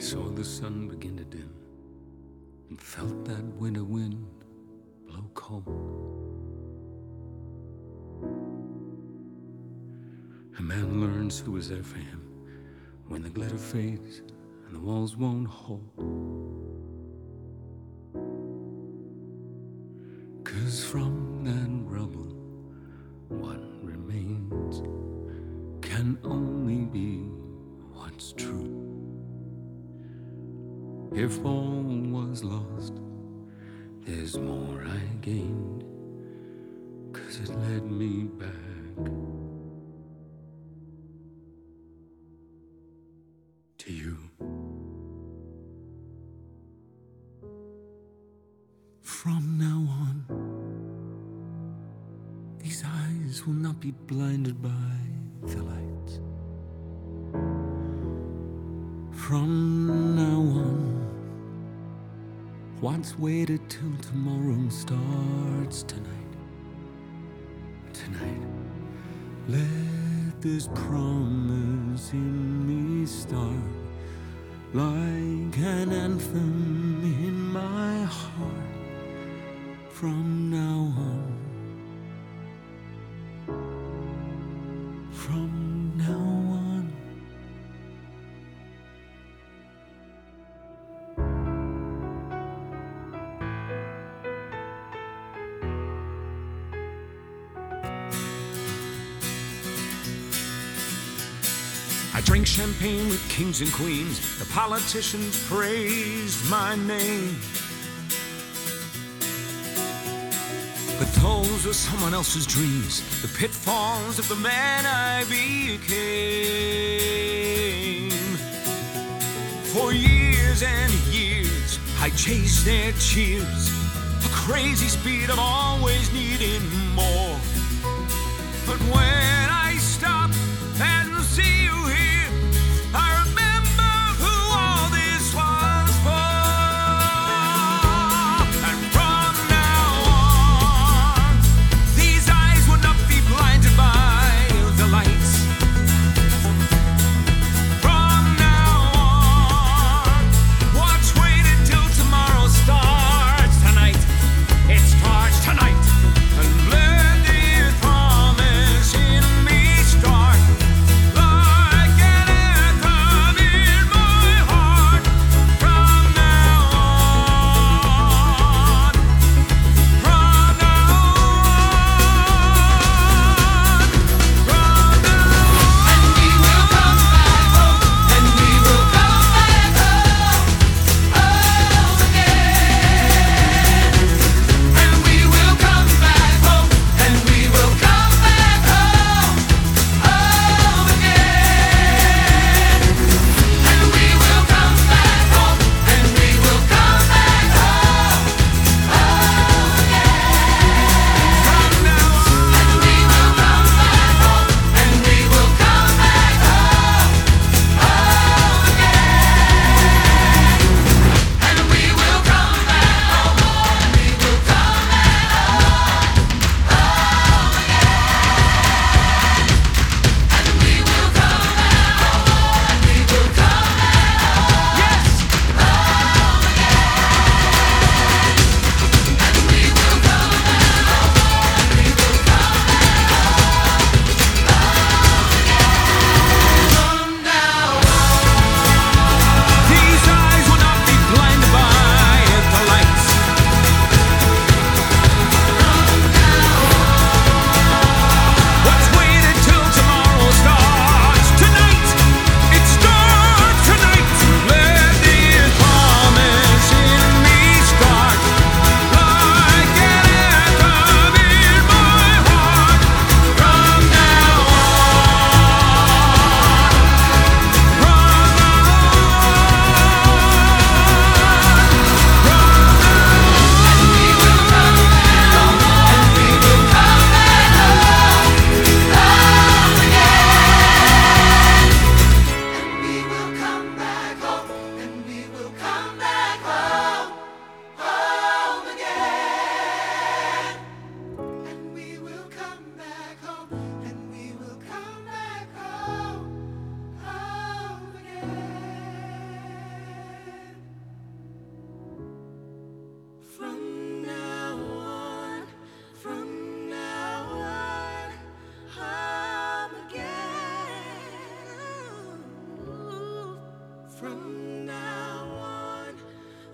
saw the sun begin to dim and felt that winter wind blow cold. A man learns who is there for him when the glitter fades and the walls won't hold. Cause from that If all was lost, there's more I gained, cause it led me back to you. From now on, these eyes will not be blinded by the lights. From now on, what's waited till tomorrow starts tonight. Tonight, let this promise in me start like an anthem in my heart. From now on, I drank champagne with kings and queens. The politicians praised my name. But those were someone else's dreams, the pitfalls of the man I became. For years and years, I chased their cheers, a crazy speed of always needing more. But when I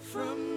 from